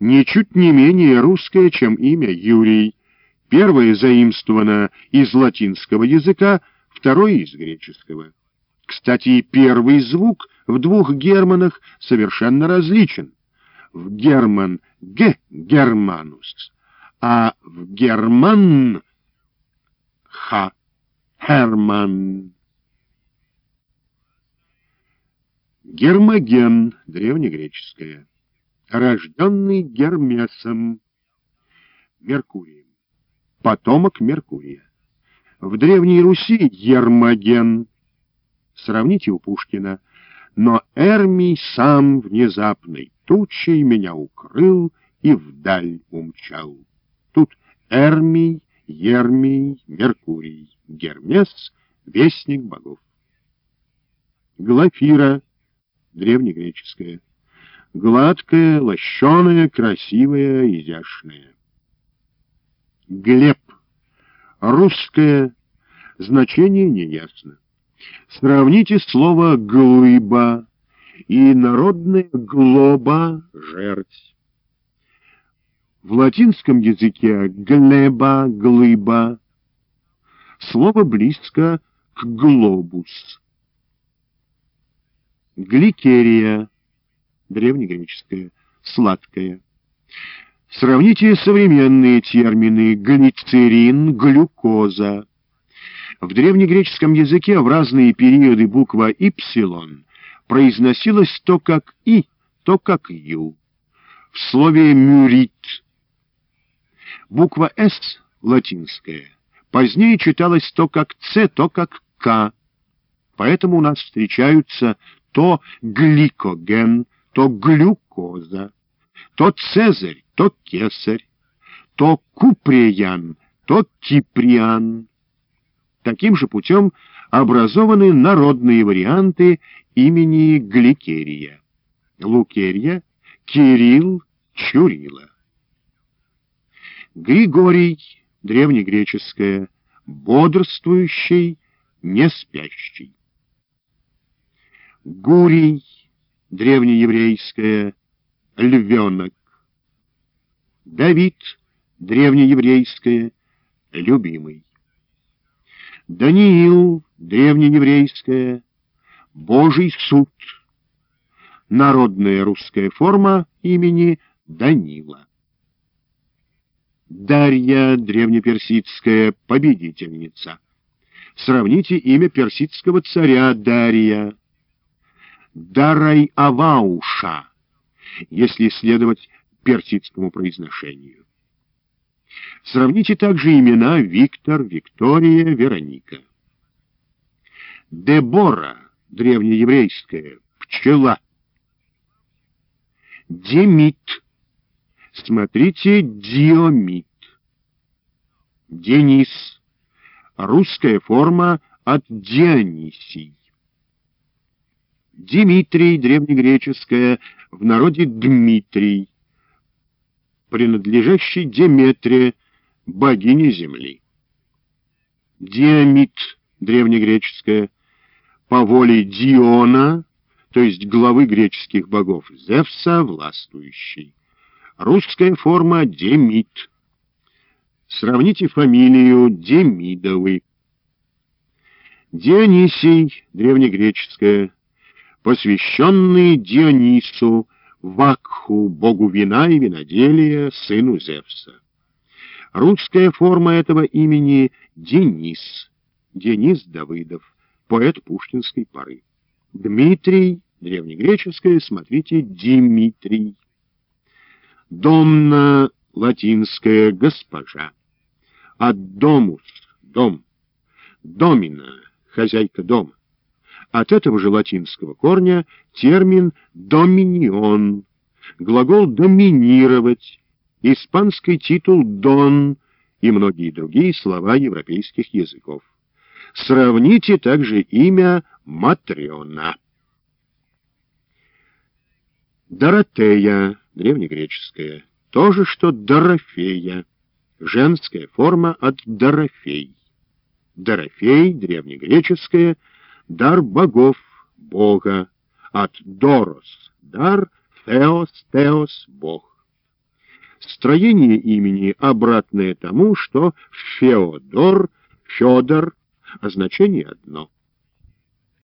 ничуть не менее русское, чем имя Юрий. Первое заимствовано из латинского языка, второе из греческого. Кстати, первый звук в двух германах совершенно различен. В герман — г — германус, а в герман — х — Херман. Гермоген, древнегреческое, рожденный Гермесом, Меркурием, потомок Меркурия. В Древней Руси Гермоген, сравните у Пушкина, но Эрмий сам внезапной тучей меня укрыл и вдаль умчал. Тут Эрмий, Ермий, Меркурий, Гермес — вестник богов. Глафира — древнегреческое. Гладкое, лощеное, красивое, изящное. Глеб. Русское. Значение неясно. Сравните слово «глыба» и народное «глоба» — «жерть». В латинском языке «глеба», «глыба» слово близко к «глобус». Гликерия, древнегреческая, сладкая. Сравните современные термины глицерин, глюкоза. В древнегреческом языке в разные периоды буква «ипсилон» произносилась то как «и», то как «ю». В слове «мюрит» буква «с» латинская позднее читалась то как «ц», то как «к». Поэтому у нас встречаются то гликоген, то глюкоза, то цезарь, то кесарь, то куприян, то киприан. Таким же путем образованы народные варианты имени Гликерия. Лукерия, Кирилл, Чурила. Григорий, древнегреческое, бодрствующий, не спящий. Гурий, древнееврейское, львенок. Давид, древнееврейское, любимый. Даниил, древнееврейское, Божий суд. Народная русская форма имени Данила. Дарья, древнеперсидская, победительница. Сравните имя персидского царя Дария. Дарай-Авауша, если следовать персидскому произношению. Сравните также имена Виктор, Виктория, Вероника. Дебора, древнееврейская, пчела. Демид. Смотрите, Диомид. Денис. Русская форма от Дионисий. Димитрий, древнегреческое, в народе Дмитрий, принадлежащий Деметре, богине земли. Диамит, древнегреческое, по воле Диона, то есть главы греческих богов, Зевса, властвующий. Русская форма Демид. Сравните фамилию Демидовы. Дионисий, древнегреческое, посвященный Дионису, Вакху, богу вина и виноделия, сыну Зевса. Русская форма этого имени — Денис, Денис Давыдов, поэт пушкинской поры. Дмитрий, древнегреческое, смотрите, Димитрий. Домна, латинское, госпожа. От домус, дом. Домина, хозяйка дома. От этого же латинского корня термин «доминион», глагол «доминировать», испанский титул «дон» и многие другие слова европейских языков. Сравните также имя Матрена. Доротея, древнегреческое, то же, что Дорофея, женская форма от Дорофей. Дорофей, древнегреческое, дар богов, бога, от дорос, дар, теос, теос, бог. Строение имени обратное тому, что Феодор, Федор, а значение одно.